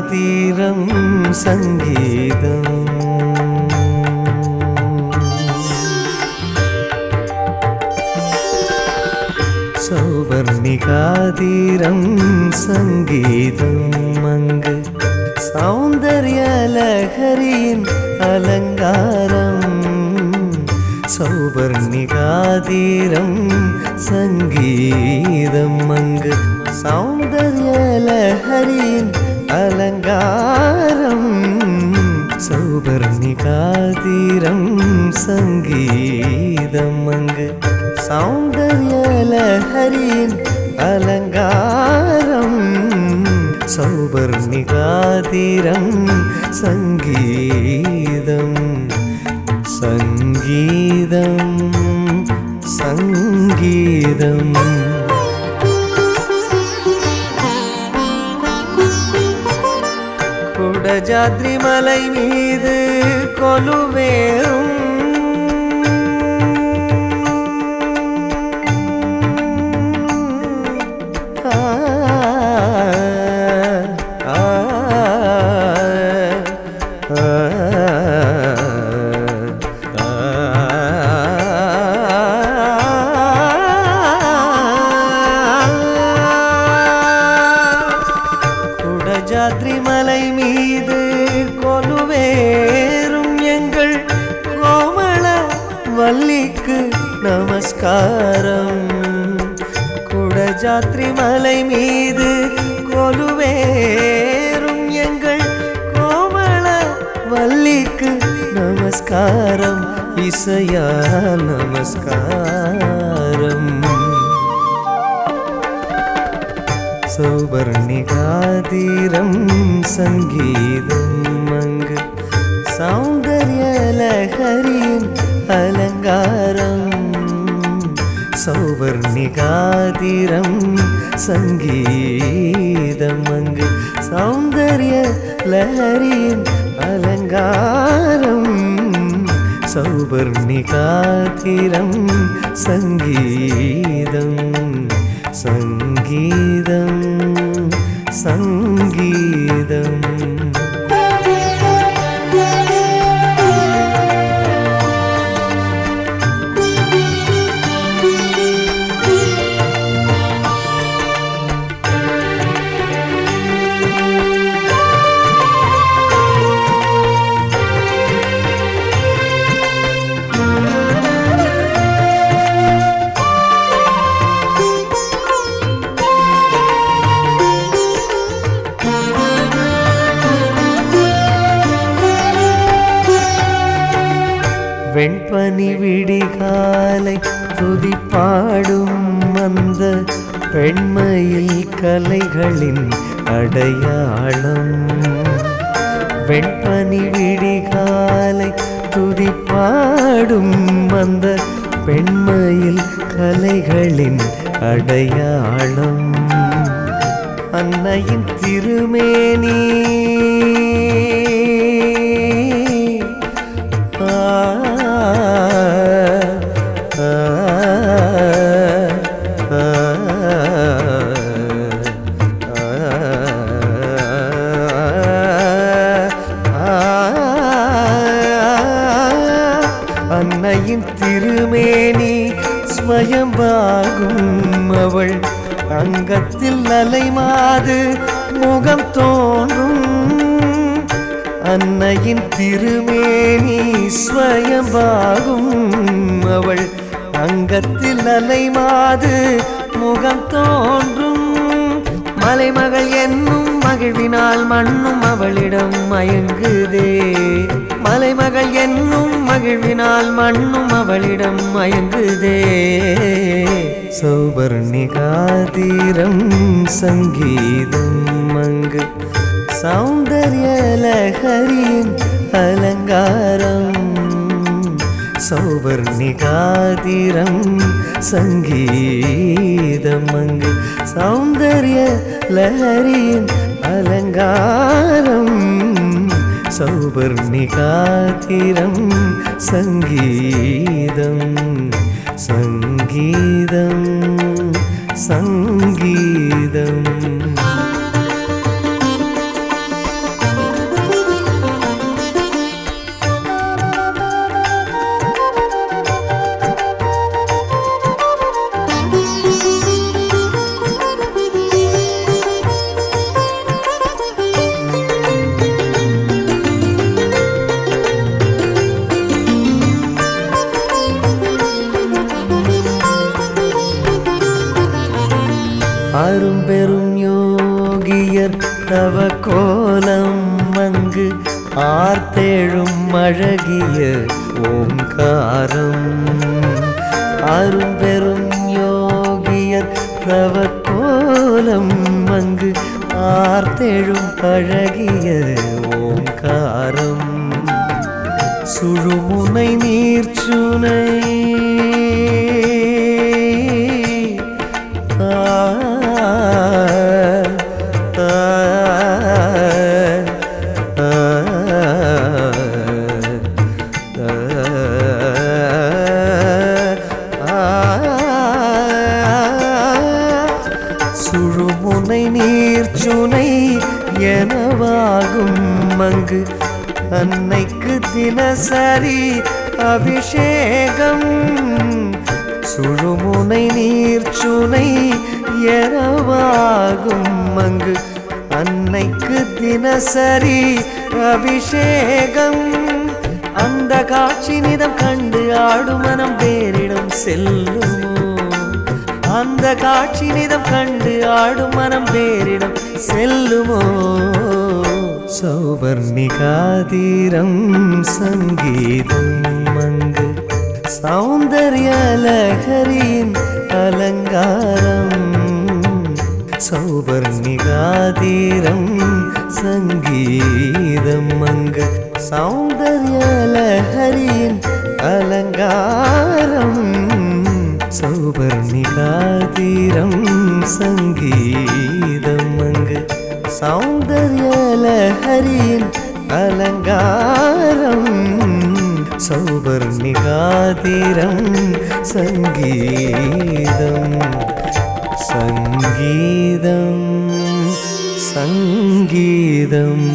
சௌவர்ணிகாதீரம் சங்கீதம் சௌவர்ணிகாதீரம் சங்கீதம் அங்கு சௌந்தர்யலகரியின் அலங்காரம் சௌவர்ணிகாதீரம் சங்கீதம் அங்கு சௌந்தர்யலஹரியின் சங்கீதம் அங்கு சௌந்தர்யலஹரியின் அலங்காரம். சௌவர்ணிகாதீரம் சங்கீதம் சங்கீதம் சங்கீதம். குடஜாத்ரி மலை மீது கொலுவேறும் நமஸ்காரம் குடஜாத்ரி மலை மீது கொலுவேறும் எங்கள் கோமள வள்ளிக்கு நமஸ்காரம். இசையா நமஸ்காரம். சௌவர்ணிகாதீரம் சங்கீதம் அங்கு. சௌந்தர்யலஹரியின் அலங்காரம். சௌவர்ணிகாதீரம் சங்கீதம் அங்கு சௌந்தர்ய லஹரியின் அலங்காரம் சௌவர்ணிகாதீரம் சங்கீதம் வெண்பனி விடிகாலை துதிப்பாடும் அந்த பெண்மையில் கலைகளின் அடையாளம். வெண்பனி விடிகாலை துதிப்பாடும் அந்த பெண்மையில் கலைகளின் அடையாளம். அன்னையின் திருமேனி மாலை மாது முகம் தோன்றும். அன்னையின் திருமேனி ஸ்வயம்பாகும். அவள் அங்கத்தில் அலை மாது முகம் தோன்றும். மலைமகள் என்னும் மகிழ்வினால் மண்ணும் அவளிடம் மயங்குதே. மலைமகள் என்னும் மகிழ்வினால் மண்ணும் அவளிடம் மயங்குதே. சௌபர்ணிகாதீரம் சங்கீதம் அங்கு சௌந்தர்யலஹரியின் அலங்காரம். சௌவர்ணிகாதிரம் சங்கீதம் அங்கு சௌந்தர்ய லஹரியின் அலங்காரம். சௌவர்ணிகாதிரம் சங்கீதம் சங்கீதம் அரும்பெரும் யோகியர் தவ கோலம் அங்கு ஆர்த்தேழும் அழகிய ஓங்காரம் அரும்பெரும் யோகியர் தவ கோலம் அங்கு ஆர்த்தேழும் அழகிய ஓங்காரம் சுழுமுனை நீர்ச்சுனை எனவாகும் அன்னைக்கு தினசரி அபிஷேகம். சுழுமுனை நீர்ச்சுனை எனவாகும். அங்கு அன்னைக்கு தினசரி அபிஷேகம். அந்த காட்சி நிதம் கண்டு ஆடும் மனம் வேறிடம் செல்லுமோ? அந்த காட்சி நிதம் கண்டு ஆடும் மனம் வேறிடம் செல்லுமோ? சௌவர்ணிகாதீரம் சங்கீதம் மங்கு சௌந்தர்ய லகரியின் அலங்காரம் சௌவர்ணிகாதீரம் சங்கீதம் அங்கு சௌந்தர்ய லஹரியின் அலங்காரம் சௌவர்ணிகாதீரம் சங்கீதம் அங்கு சௌந்தர்ய லஹரியின் அலங்காரம் சௌவர்ணிகாதீரம் சங்கீதம் சங்கீதம் சங்கீதம்.